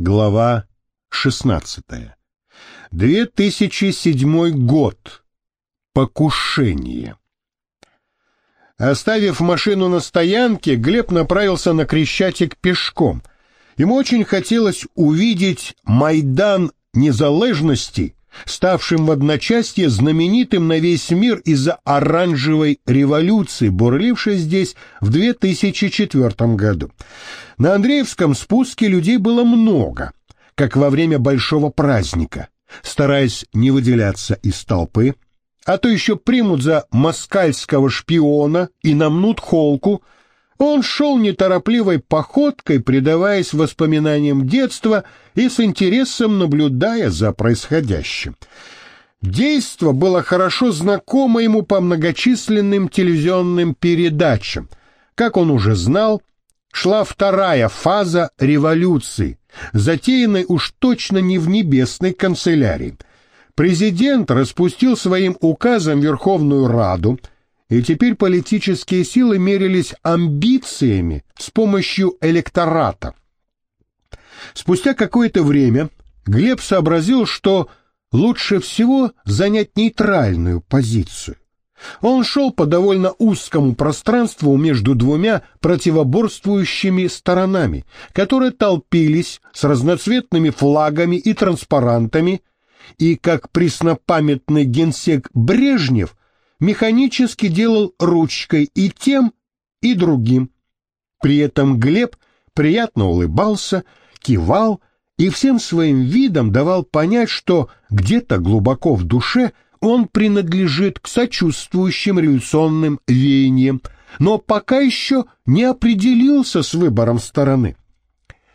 Глава 16. 2007 год. Покушение. Оставив машину на стоянке, Глеб направился на Крещатик пешком. Ему очень хотелось увидеть Майдан Незалежности, ставшим в одночасье знаменитым на весь мир из-за оранжевой революции, бурлившей здесь в 2004 году. На Андреевском спуске людей было много, как во время большого праздника. Стараясь не выделяться из толпы, а то еще примут за москальского шпиона и намнут холку, он шел неторопливой походкой, предаваясь воспоминаниям детства и с интересом наблюдая за происходящим. Действо было хорошо знакомо ему по многочисленным телевизионным передачам. Как он уже знал, шла вторая фаза революции, затеянной уж точно не в небесной канцелярии. Президент распустил своим указом Верховную Раду, и теперь политические силы мерились амбициями с помощью электората. Спустя какое-то время Глеб сообразил, что лучше всего занять нейтральную позицию. Он шел по довольно узкому пространству между двумя противоборствующими сторонами, которые толпились с разноцветными флагами и транспарантами, и, как преснопамятный генсек Брежнев, механически делал ручкой и тем, и другим. При этом Глеб приятно улыбался, кивал и всем своим видом давал понять, что где-то глубоко в душе – он принадлежит к сочувствующим революционным веяниям, но пока еще не определился с выбором стороны.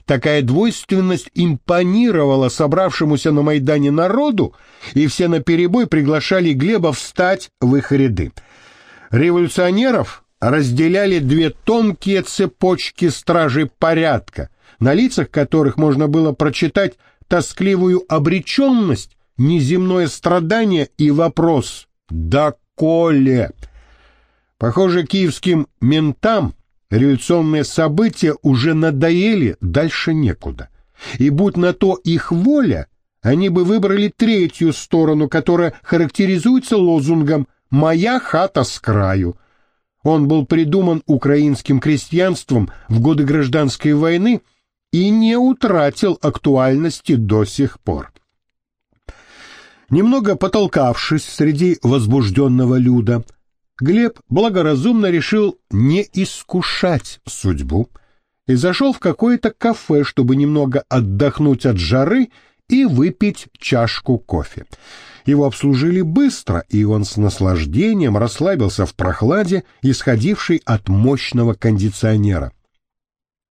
Такая двойственность импонировала собравшемуся на Майдане народу, и все наперебой приглашали Глеба встать в их ряды. Революционеров разделяли две тонкие цепочки стражей порядка, на лицах которых можно было прочитать тоскливую обреченность неземное страдание и вопрос «Да коле?». Похоже, киевским ментам революционные события уже надоели, дальше некуда. И будь на то их воля, они бы выбрали третью сторону, которая характеризуется лозунгом «Моя хата с краю». Он был придуман украинским крестьянством в годы гражданской войны и не утратил актуальности до сих пор. Немного потолкавшись среди возбужденного люда, Глеб благоразумно решил не искушать судьбу и зашел в какое-то кафе, чтобы немного отдохнуть от жары и выпить чашку кофе. Его обслужили быстро, и он с наслаждением расслабился в прохладе, исходившей от мощного кондиционера.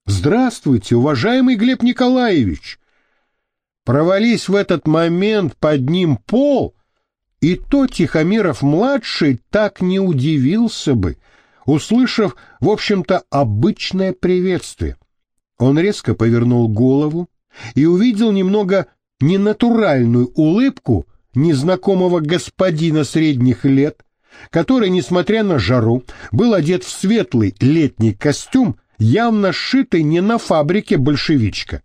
«Здравствуйте, уважаемый Глеб Николаевич!» Провались в этот момент под ним пол, и то Тихомиров-младший так не удивился бы, услышав, в общем-то, обычное приветствие. Он резко повернул голову и увидел немного ненатуральную улыбку незнакомого господина средних лет, который, несмотря на жару, был одет в светлый летний костюм, явно сшитый не на фабрике большевичка.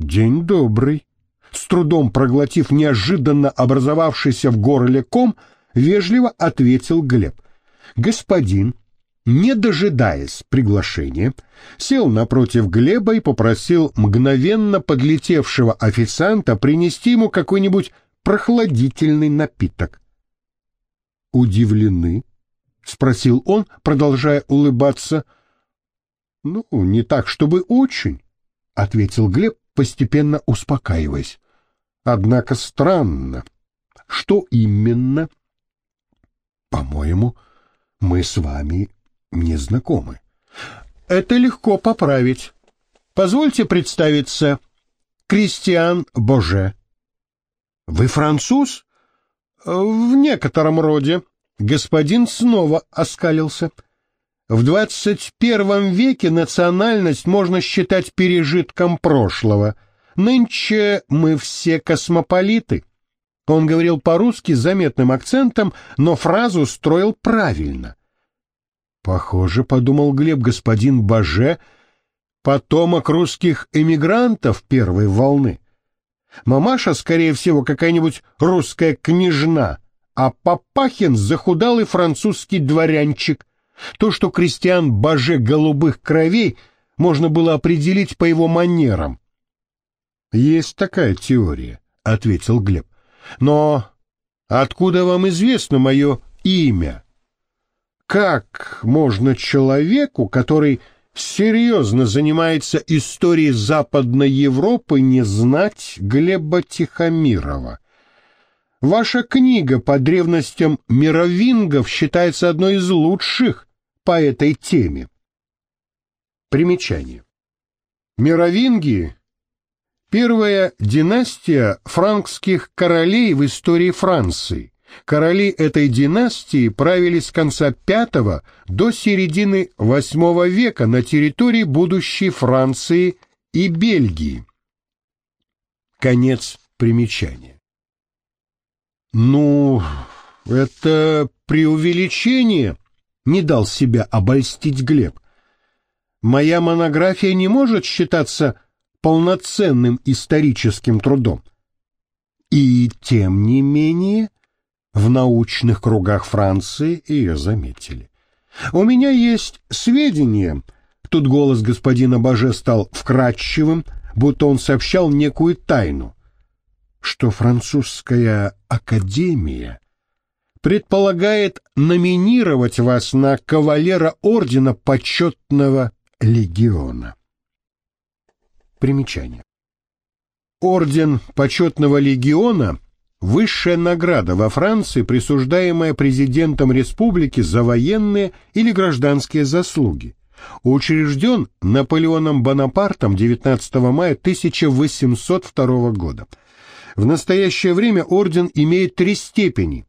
«День добрый!» С трудом проглотив неожиданно образовавшийся в горле ком, вежливо ответил Глеб. Господин, не дожидаясь приглашения, сел напротив Глеба и попросил мгновенно подлетевшего официанта принести ему какой-нибудь прохладительный напиток. «Удивлены?» — спросил он, продолжая улыбаться. «Ну, не так, чтобы очень», — ответил Глеб, постепенно успокаиваясь. Однако странно. Что именно? По-моему, мы с вами не знакомы. Это легко поправить. Позвольте представиться. Кристиан Боже. Вы француз? В некотором роде. Господин снова оскалился. В 21 веке национальность можно считать пережитком прошлого. Нынче мы все космополиты. Он говорил по-русски с заметным акцентом, но фразу строил правильно. Похоже, подумал Глеб, господин Баже потомок русских эмигрантов первой волны. Мамаша, скорее всего, какая-нибудь русская княжна, а Папахин — захудалый французский дворянчик. То, что крестьян боже голубых кровей, можно было определить по его манерам. «Есть такая теория», — ответил Глеб. «Но откуда вам известно мое имя? Как можно человеку, который серьезно занимается историей Западной Европы, не знать Глеба Тихомирова. Ваша книга по древностям мировингов считается одной из лучших по этой теме. Примечание. Мировинги – первая династия франкских королей в истории Франции. Короли этой династии правили с конца V до середины VIII века на территории будущей Франции и Бельгии. Конец примечания. Ну, это преувеличение, не дал себя обольстить Глеб. Моя монография не может считаться полноценным историческим трудом. И тем не менее в научных кругах Франции ее заметили. У меня есть сведения, тут голос господина Баже стал вкрадчивым, будто он сообщал некую тайну, что французская академия предполагает номинировать вас на кавалера ордена почетного легиона. Примечание. Орден почетного легиона Высшая награда во Франции, присуждаемая президентом республики за военные или гражданские заслуги. Учрежден Наполеоном Бонапартом 19 мая 1802 года. В настоящее время орден имеет три степени.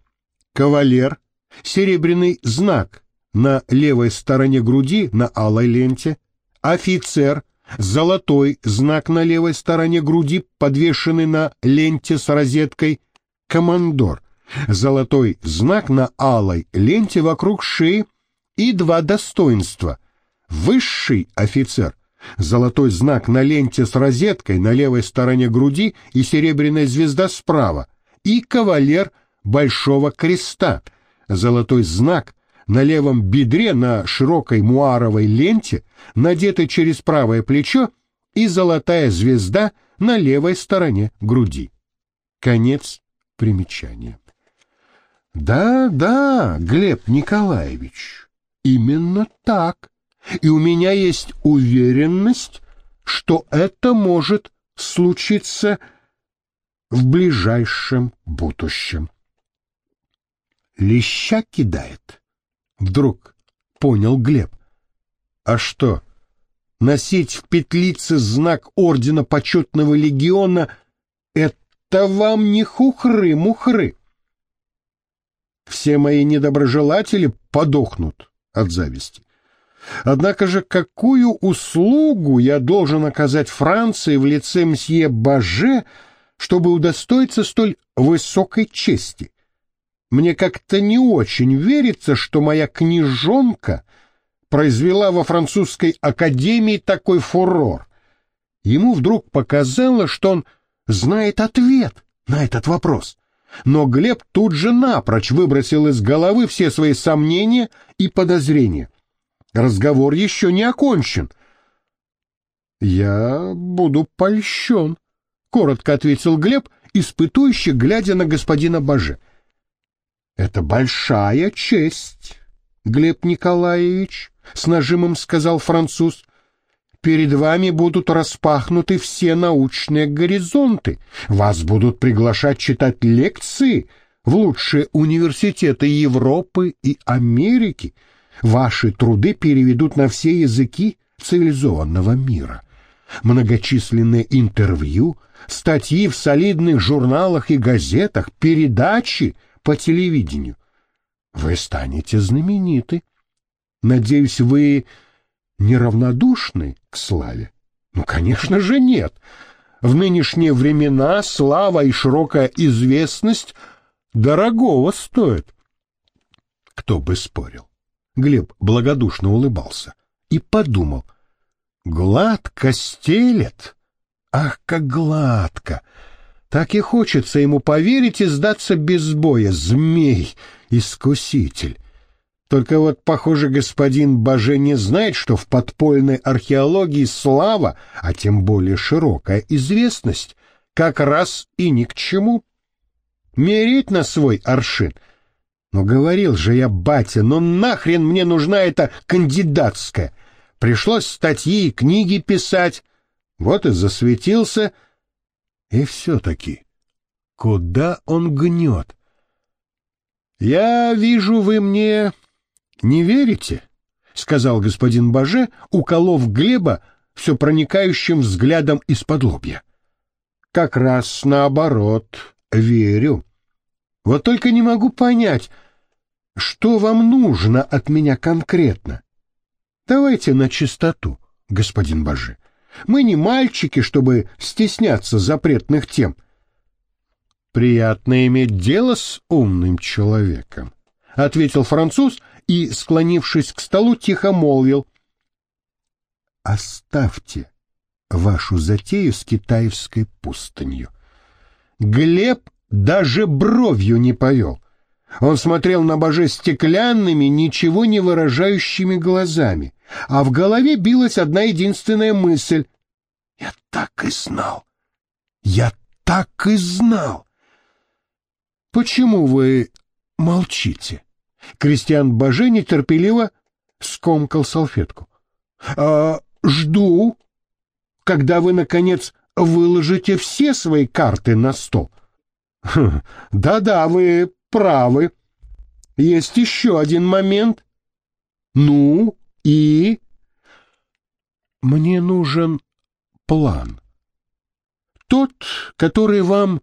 Кавалер, серебряный знак на левой стороне груди на алой ленте, офицер, золотой знак на левой стороне груди, подвешенный на ленте с розеткой, командор, золотой знак на алой ленте вокруг шеи и два достоинства. Высший офицер, золотой знак на ленте с розеткой на левой стороне груди и серебряная звезда справа, и кавалер Большого Креста, золотой знак на левом бедре на широкой муаровой ленте, надетой через правое плечо, и золотая звезда на левой стороне груди. Конец Примечание. Да, да, Глеб Николаевич, именно так. И у меня есть уверенность, что это может случиться в ближайшем будущем. Леща кидает. Вдруг понял Глеб. А что, носить в петлице знак ордена почетного легиона — это вам не хухры-мухры. Все мои недоброжелатели подохнут от зависти. Однако же какую услугу я должен оказать Франции в лице мсье Баже, чтобы удостоиться столь высокой чести? Мне как-то не очень верится, что моя книжонка произвела во французской академии такой фурор. Ему вдруг показалось, что он знает ответ на этот вопрос. Но Глеб тут же напрочь выбросил из головы все свои сомнения и подозрения. Разговор еще не окончен. «Я буду польщен», — коротко ответил Глеб, испытующе глядя на господина Баже. «Это большая честь, Глеб Николаевич», — с нажимом сказал француз. Перед вами будут распахнуты все научные горизонты, вас будут приглашать читать лекции в лучшие университеты Европы и Америки, ваши труды переведут на все языки цивилизованного мира. Многочисленные интервью, статьи в солидных журналах и газетах, передачи по телевидению. Вы станете знамениты. Надеюсь, вы неравнодушны к славе? Ну, конечно же, нет. В нынешние времена слава и широкая известность дорогого стоят. Кто бы спорил? Глеб благодушно улыбался и подумал. Гладко стелет? Ах, как гладко! Так и хочется ему поверить и сдаться без боя. Змей, искуситель. Только вот, похоже, господин Баже не знает, что в подпольной археологии слава, а тем более широкая известность, как раз и ни к чему. Мерить на свой аршин. Но говорил же я, батя, ну нахрен мне нужна эта кандидатская. Пришлось статьи и книги писать. Вот и засветился. И все-таки, куда он гнет? Я вижу, вы мне не верите, — сказал господин Баже, уколов Глеба все проникающим взглядом из-под лобья. Как раз наоборот, верю. Вот только не могу понять, что вам нужно от меня конкретно. Давайте на чистоту, господин Баже. Мы не мальчики, чтобы стесняться запретных тем. Приятно иметь дело с умным человеком, — ответил француз и, склонившись к столу, тихо молвил. «Оставьте вашу затею с китайской пустынью». Глеб даже бровью не повел. Он смотрел на боже стеклянными, ничего не выражающими глазами, а в голове билась одна единственная мысль. «Я так и знал! Я так и знал!» «Почему вы молчите?» Кристиан Баже нетерпеливо скомкал салфетку. «А, «Жду, когда вы, наконец, выложите все свои карты на стол». «Хм, «Да-да, вы правы. Есть еще один момент. Ну и...» «Мне нужен план. Тот, который вам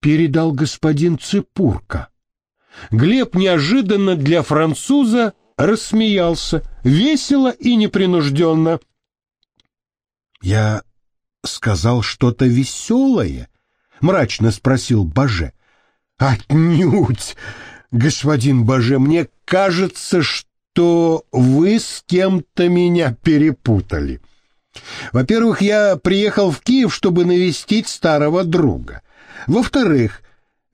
передал господин Цепурка. Глеб неожиданно для француза рассмеялся, весело и непринужденно. «Я сказал что-то веселое?» — мрачно спросил Баже. «Отнюдь, господин Баже, мне кажется, что вы с кем-то меня перепутали. Во-первых, я приехал в Киев, чтобы навестить старого друга. Во-вторых,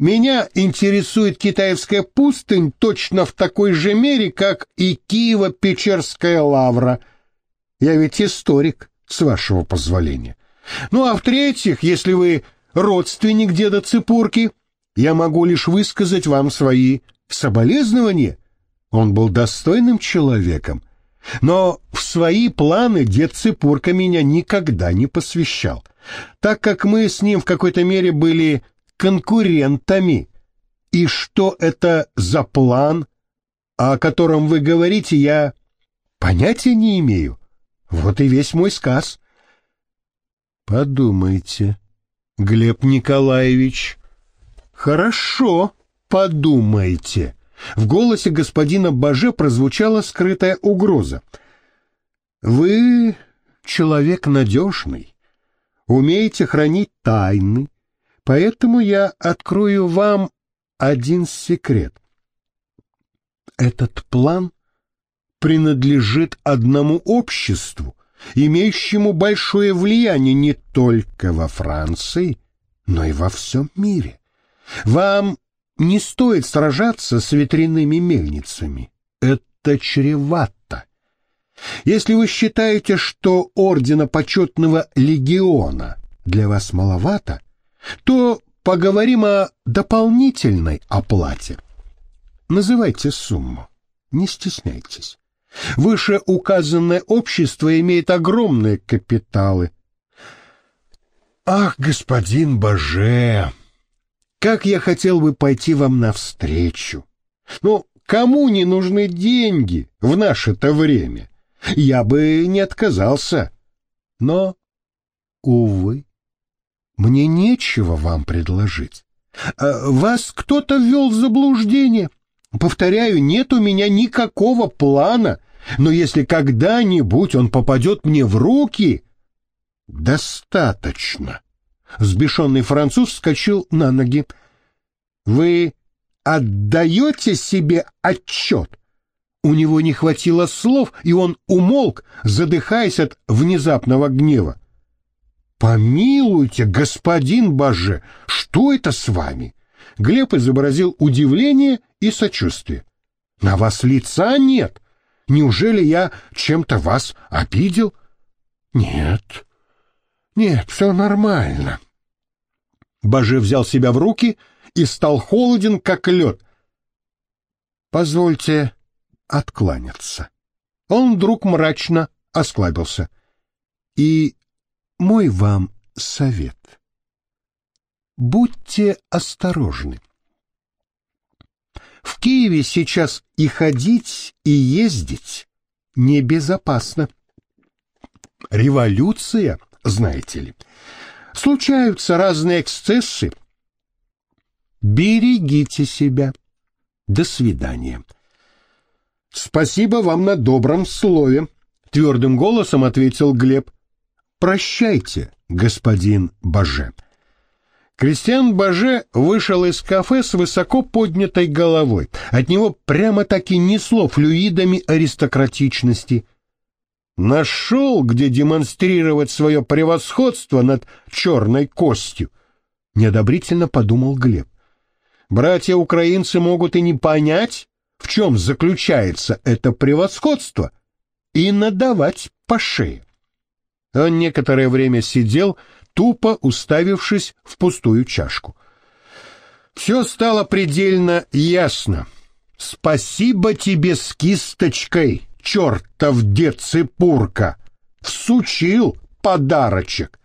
меня интересует китайская пустынь точно в такой же мере, как и Киево-Печерская лавра. Я ведь историк, с вашего позволения. Ну а в-третьих, если вы родственник деда Цепурки, я могу лишь высказать вам свои соболезнования. Он был достойным человеком, но в свои планы дед Цепурка меня никогда не посвящал, так как мы с ним в какой-то мере были конкурентами. И что это за план, о котором вы говорите, я понятия не имею. Вот и весь мой сказ. Подумайте, Глеб Николаевич. Хорошо, подумайте. В голосе господина Баже прозвучала скрытая угроза. Вы человек надежный, умеете хранить тайны, Поэтому я открою вам один секрет. Этот план принадлежит одному обществу, имеющему большое влияние не только во Франции, но и во всем мире. Вам не стоит сражаться с ветряными мельницами. Это чревато. Если вы считаете, что ордена почетного легиона для вас маловато, то поговорим о дополнительной оплате. Называйте сумму, не стесняйтесь. Вышеуказанное общество имеет огромные капиталы. Ах, господин Боже, как я хотел бы пойти вам навстречу. Но кому не нужны деньги в наше-то время? Я бы не отказался. Но, увы, мне нечего вам предложить. А, вас кто-то ввел в заблуждение. Повторяю, нет у меня никакого плана, но если когда-нибудь он попадет мне в руки... Достаточно. Взбешенный француз вскочил на ноги. Вы отдаете себе отчет? у него не хватило слов, и он умолк, задыхаясь от внезапного гнева. «Помилуйте, господин Боже, что это с вами?» Глеб изобразил удивление и сочувствие. «На вас лица нет. Неужели я чем-то вас обидел?» «Нет, нет, все нормально». Боже взял себя в руки и стал холоден, как лед. «Позвольте откланяться». Он вдруг мрачно осклабился. «И мой вам совет. Будьте осторожны. В Киеве сейчас и ходить, и ездить небезопасно. Революция, знаете ли. Случаются разные эксцессы. Берегите себя. До свидания. Спасибо вам на добром слове, твердым голосом ответил Глеб. Прощайте, господин Баже. Кристиан Баже вышел из кафе с высоко поднятой головой. От него прямо-таки несло флюидами аристократичности. Нашел, где демонстрировать свое превосходство над черной костью. Неодобрительно подумал Глеб. Братья-украинцы могут и не понять, в чем заключается это превосходство, и надавать по шее. Он некоторое время сидел, тупо уставившись в пустую чашку. Все стало предельно ясно. Спасибо тебе с кисточкой, чертов дед Цепурка! Всучил подарочек.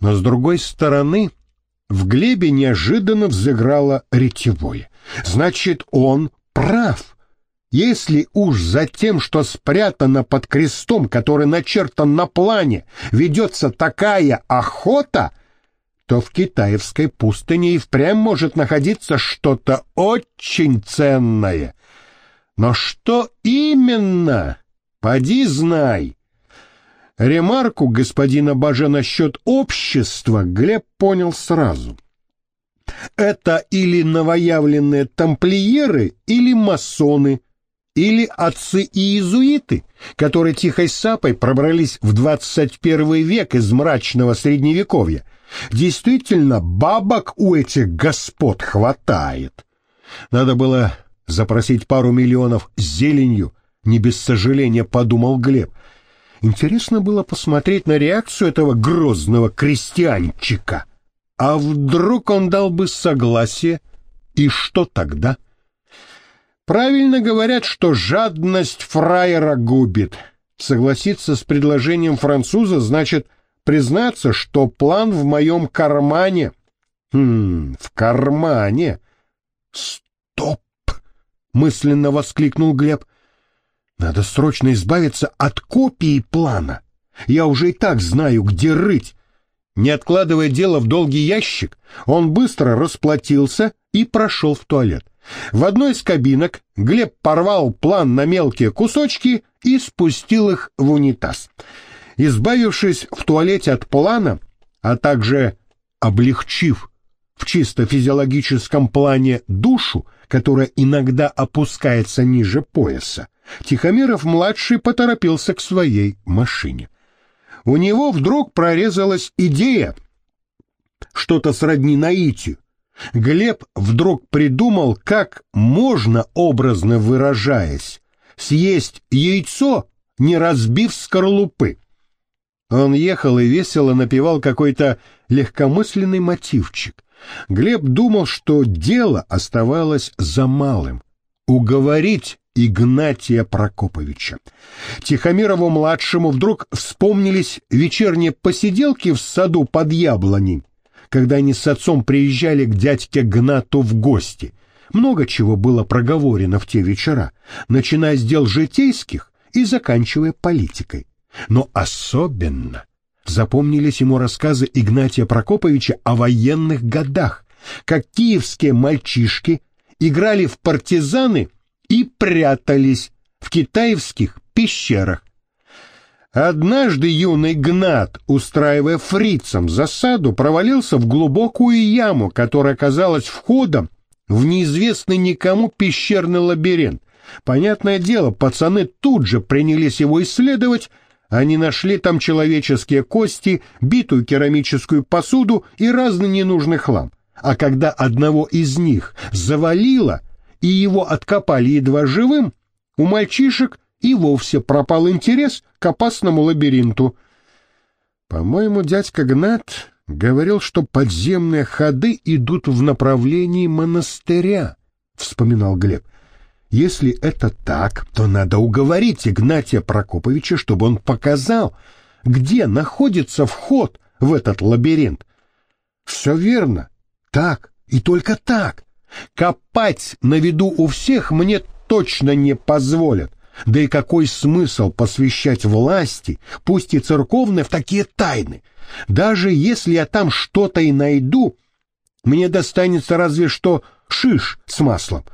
Но с другой стороны, в Глебе неожиданно взыграло ретевое. Значит, он прав. Если уж за тем, что спрятано под крестом, который начертан на плане, ведется такая охота, то в китаевской пустыне и впрямь может находиться что-то очень ценное. Но что именно? Поди знай. Ремарку господина Бажа насчет общества Глеб понял сразу. Это или новоявленные тамплиеры, или масоны, или отцы иезуиты, которые тихой сапой пробрались в 21 век из мрачного средневековья. Действительно, бабок у этих господ хватает. Надо было запросить пару миллионов зеленью, не без сожаления подумал Глеб. Интересно было посмотреть на реакцию этого грозного крестьянчика. А вдруг он дал бы согласие, и что тогда? — Правильно говорят, что жадность фраера губит. Согласиться с предложением француза значит признаться, что план в моем кармане. Хм, в кармане. Мысленно воскликнул Глеб. Надо срочно избавиться от копии плана. Я уже и так знаю, где рыть. Не откладывая дело в долгий ящик, он быстро расплатился и прошел в туалет. В одной из кабинок Глеб порвал план на мелкие кусочки и спустил их в унитаз. Избавившись в туалете от плана, а также облегчив в чисто физиологическом плане душу, которая иногда опускается ниже пояса, Тихомиров-младший поторопился к своей машине. У него вдруг прорезалась идея, что-то сродни наитию, Глеб вдруг придумал, как можно, образно выражаясь, съесть яйцо, не разбив скорлупы. Он ехал и весело напевал какой-то легкомысленный мотивчик. Глеб думал, что дело оставалось за малым — уговорить Игнатия Прокоповича. Тихомирову-младшему вдруг вспомнились вечерние посиделки в саду под яблоней, когда они с отцом приезжали к дядьке Гнату в гости. Много чего было проговорено в те вечера, начиная с дел житейских и заканчивая политикой. Но особенно запомнились ему рассказы Игнатия Прокоповича о военных годах, как киевские мальчишки играли в партизаны и прятались в китаевских пещерах. Однажды юный Гнат, устраивая фрицам засаду, провалился в глубокую яму, которая оказалась входом в неизвестный никому пещерный лабиринт. Понятное дело, пацаны тут же принялись его исследовать, они нашли там человеческие кости, битую керамическую посуду и разный ненужный хлам. А когда одного из них завалило, и его откопали едва живым, у мальчишек и вовсе пропал интерес к опасному лабиринту. По-моему, дядька Гнат говорил, что подземные ходы идут в направлении монастыря, — вспоминал Глеб. Если это так, то надо уговорить Игнатия Прокоповича, чтобы он показал, где находится вход в этот лабиринт. Все верно. Так и только так. Копать на виду у всех мне точно не позволят. Да и какой смысл посвящать власти, пусть и церковной, в такие тайны? Даже если я там что-то и найду, мне достанется разве что шиш с маслом.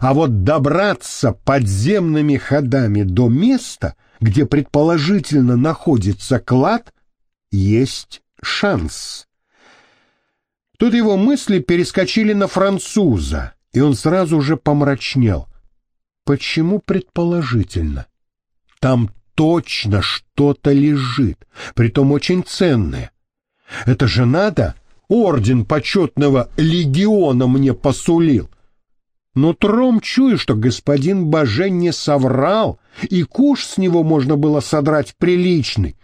А вот добраться подземными ходами до места, где предположительно находится клад, есть шанс. Тут его мысли перескочили на француза, и он сразу же помрачнел. Почему предположительно? Там точно что-то лежит, притом очень ценное. Это же надо, орден почетного легиона мне посулил. Но тром чую, что господин Баже не соврал, и куш с него можно было содрать приличный.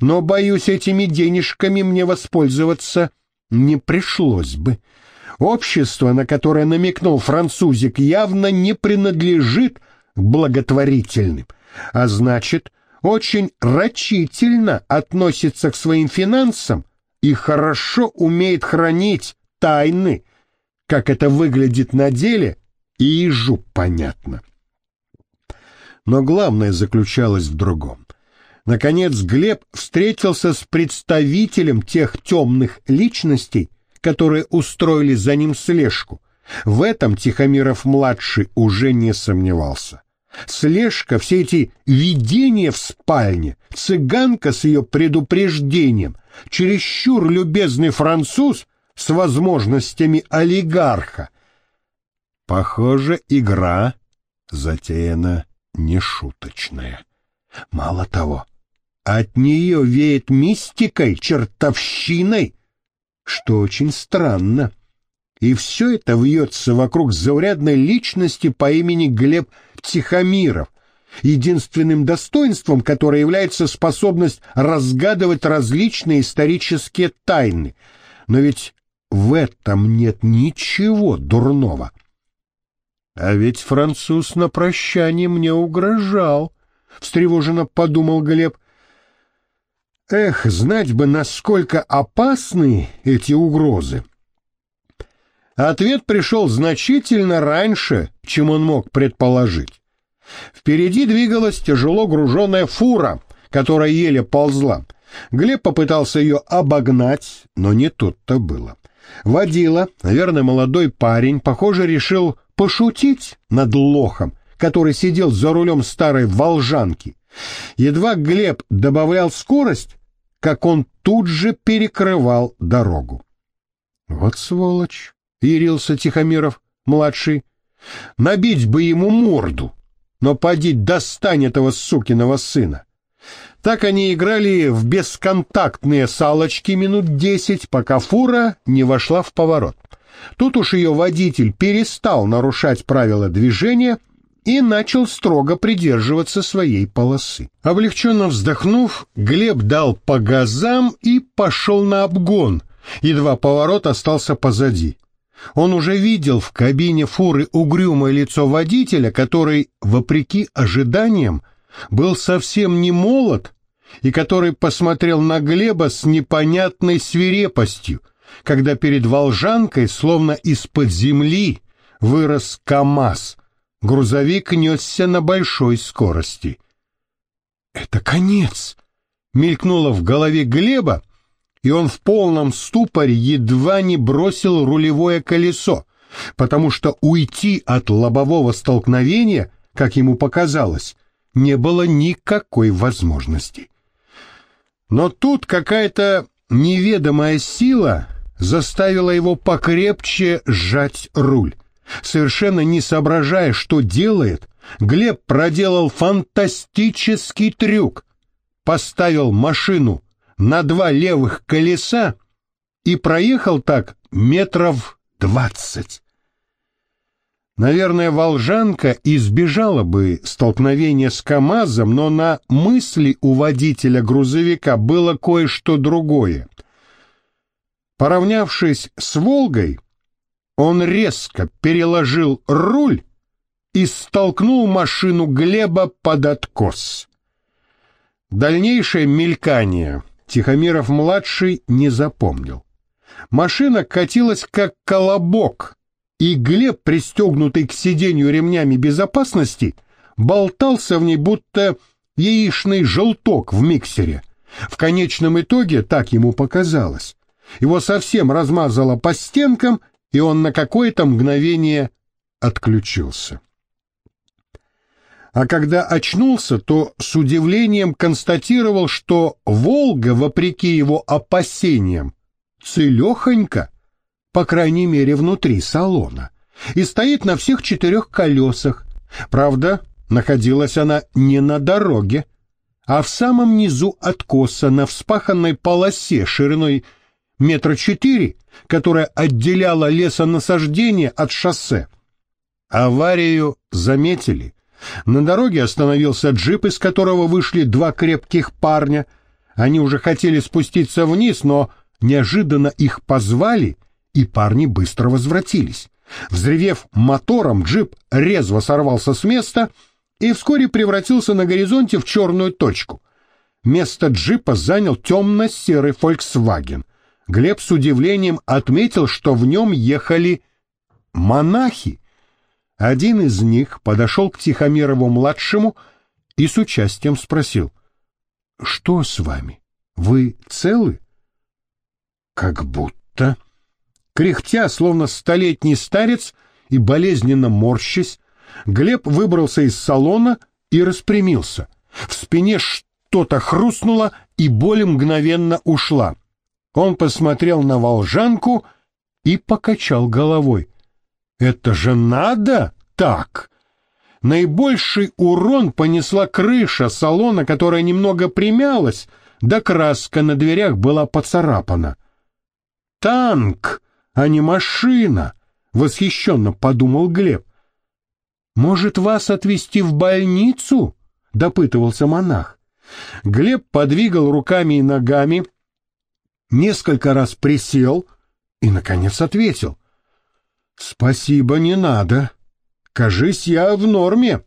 Но, боюсь, этими денежками мне воспользоваться не пришлось бы. Общество, на которое намекнул французик, явно не принадлежит благотворительным, а значит, очень рачительно относится к своим финансам и хорошо умеет хранить тайны, как это выглядит на деле, и ежу понятно. Но главное заключалось в другом. Наконец Глеб встретился с представителем тех темных личностей, которые устроили за ним слежку. В этом Тихомиров-младший уже не сомневался. Слежка, все эти видения в спальне, цыганка с ее предупреждением, чересчур любезный француз с возможностями олигарха. Похоже, игра затеяна нешуточная. Мало того, от нее веет мистикой, чертовщиной, что очень странно. И все это вьется вокруг заурядной личности по имени Глеб Тихомиров, единственным достоинством которой является способность разгадывать различные исторические тайны. Но ведь в этом нет ничего дурного. А ведь француз на прощание мне угрожал, — встревоженно подумал Глеб. Эх, знать бы, насколько опасны эти угрозы. Ответ пришел значительно раньше, чем он мог предположить. Впереди двигалась тяжело груженная фура, которая еле ползла. Глеб попытался ее обогнать, но не тут-то было. Водила, наверное, молодой парень, похоже, решил пошутить над лохом, который сидел за рулем старой волжанки. Едва Глеб добавлял скорость, как он тут же перекрывал дорогу. Вот сволочь, ярился Тихомиров, младший. Набить бы ему морду, но поди достань этого сукиного сына. Так они играли в бесконтактные салочки минут десять, пока фура не вошла в поворот. Тут уж ее водитель перестал нарушать правила движения и начал строго придерживаться своей полосы. Облегченно вздохнув, Глеб дал по газам и пошел на обгон, едва поворот остался позади. Он уже видел в кабине фуры угрюмое лицо водителя, который, вопреки ожиданиям, был совсем не молод и который посмотрел на Глеба с непонятной свирепостью, когда перед Волжанкой, словно из-под земли, вырос КамАЗ. Грузовик несся на большой скорости. «Это конец!» — мелькнуло в голове Глеба, и он в полном ступоре едва не бросил рулевое колесо, потому что уйти от лобового столкновения, как ему показалось, не было никакой возможности. Но тут какая-то неведомая сила заставила его покрепче сжать руль. Совершенно не соображая, что делает, Глеб проделал фантастический трюк. Поставил машину на два левых колеса и проехал так метров двадцать. Наверное, Волжанка избежала бы столкновения с КАМАЗом, но на мысли у водителя грузовика было кое-что другое. Поравнявшись с «Волгой», он резко переложил руль и столкнул машину Глеба под откос. Дальнейшее мелькание Тихомиров-младший не запомнил. Машина катилась как колобок, и Глеб, пристегнутый к сиденью ремнями безопасности, болтался в ней, будто яичный желток в миксере. В конечном итоге, так ему показалось, его совсем размазало по стенкам, и он на какое-то мгновение отключился. А когда очнулся, то с удивлением констатировал, что «Волга», вопреки его опасениям, целехонька, по крайней мере внутри салона, и стоит на всех четырех колесах. Правда, находилась она не на дороге, а в самом низу откоса на вспаханной полосе шириной метра четыре, которая отделяла лесонасаждение от шоссе. Аварию заметили. На дороге остановился джип, из которого вышли два крепких парня. Они уже хотели спуститься вниз, но неожиданно их позвали и парни быстро возвратились. Взревев мотором, джип резво сорвался с места и вскоре превратился на горизонте в черную точку. Место джипа занял темно-серый Volkswagen. Глеб с удивлением отметил, что в нем ехали монахи. Один из них подошел к Тихомирову-младшему и с участием спросил, «Что с вами? Вы целы?» «Как будто», Кряхтя, словно столетний старец и болезненно морщась, Глеб выбрался из салона и распрямился. В спине что-то хрустнуло, и боль мгновенно ушла. Он посмотрел на волжанку и покачал головой. «Это же надо так!» Наибольший урон понесла крыша салона, которая немного примялась, да краска на дверях была поцарапана. «Танк!» А не машина, восхищенно подумал Глеб. Может, вас отвезти в больницу? допытывался монах. Глеб подвигал руками и ногами, несколько раз присел и, наконец, ответил. «Спасибо, не надо. Кажись, я в норме».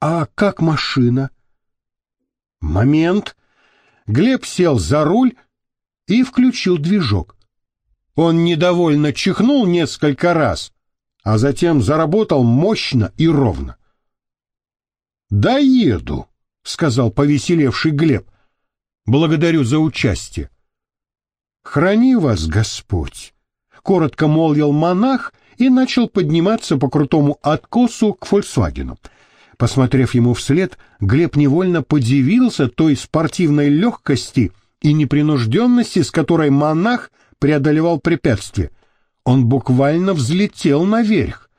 «А как машина?» Момент. Глеб сел за руль и включил движок. Он недовольно чихнул несколько раз, а затем заработал мощно и ровно. «Доеду», — сказал повеселевший Глеб. «Благодарю за участие». «Храни вас, Господь», — коротко молвил монах и начал подниматься по крутому откосу к «Фольксвагену». Посмотрев ему вслед, Глеб невольно подивился той спортивной легкости и непринужденности, с которой монах — преодолевал препятствия. Он буквально взлетел наверх.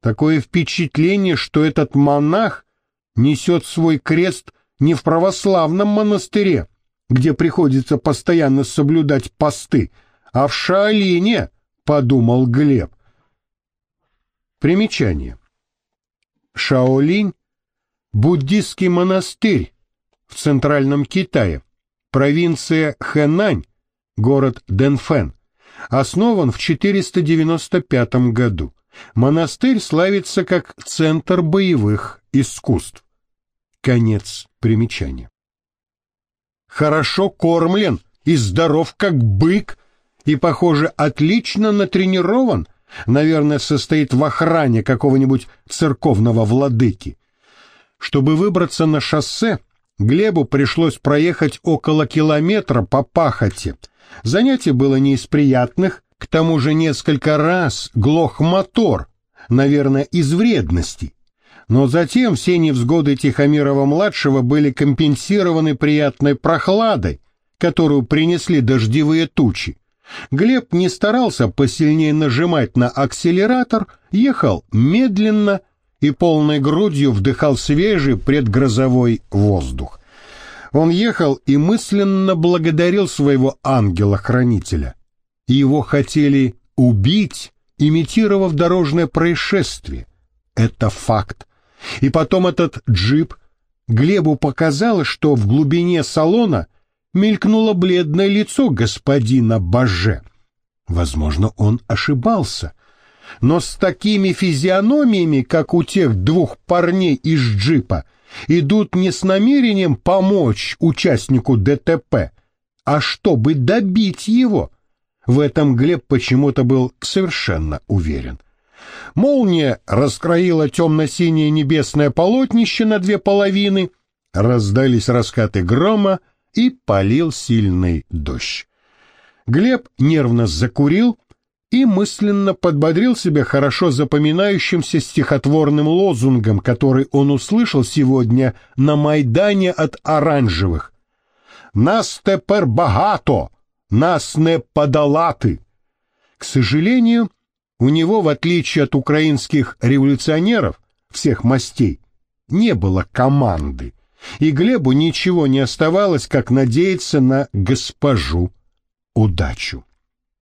Такое впечатление, что этот монах несет свой крест не в православном монастыре, где приходится постоянно соблюдать посты, а в Шаолине, подумал Глеб. Примечание. Шаолинь – буддийский монастырь в центральном Китае, провинция Хэнань, город Денфен, основан в 495 году. Монастырь славится как центр боевых искусств. Конец примечания. Хорошо кормлен и здоров как бык, и, похоже, отлично натренирован, наверное, состоит в охране какого-нибудь церковного владыки. Чтобы выбраться на шоссе, Глебу пришлось проехать около километра по пахоте – Занятие было не из приятных, к тому же несколько раз глох мотор, наверное, из вредности. Но затем все невзгоды Тихомирова-младшего были компенсированы приятной прохладой, которую принесли дождевые тучи. Глеб не старался посильнее нажимать на акселератор, ехал медленно и полной грудью вдыхал свежий предгрозовой воздух. Он ехал и мысленно благодарил своего ангела-хранителя. Его хотели убить, имитировав дорожное происшествие. Это факт. И потом этот джип Глебу показалось, что в глубине салона мелькнуло бледное лицо господина Баже. Возможно, он ошибался. Но с такими физиономиями, как у тех двух парней из джипа, идут не с намерением помочь участнику ДТП, а чтобы добить его. В этом Глеб почему-то был совершенно уверен. Молния раскроила темно-синее небесное полотнище на две половины, раздались раскаты грома и полил сильный дождь. Глеб нервно закурил и мысленно подбодрил себя хорошо запоминающимся стихотворным лозунгом, который он услышал сегодня на Майдане от оранжевых. «Нас тепер багато, нас не подолати». К сожалению, у него, в отличие от украинских революционеров всех мастей, не было команды, и Глебу ничего не оставалось, как надеяться на госпожу удачу.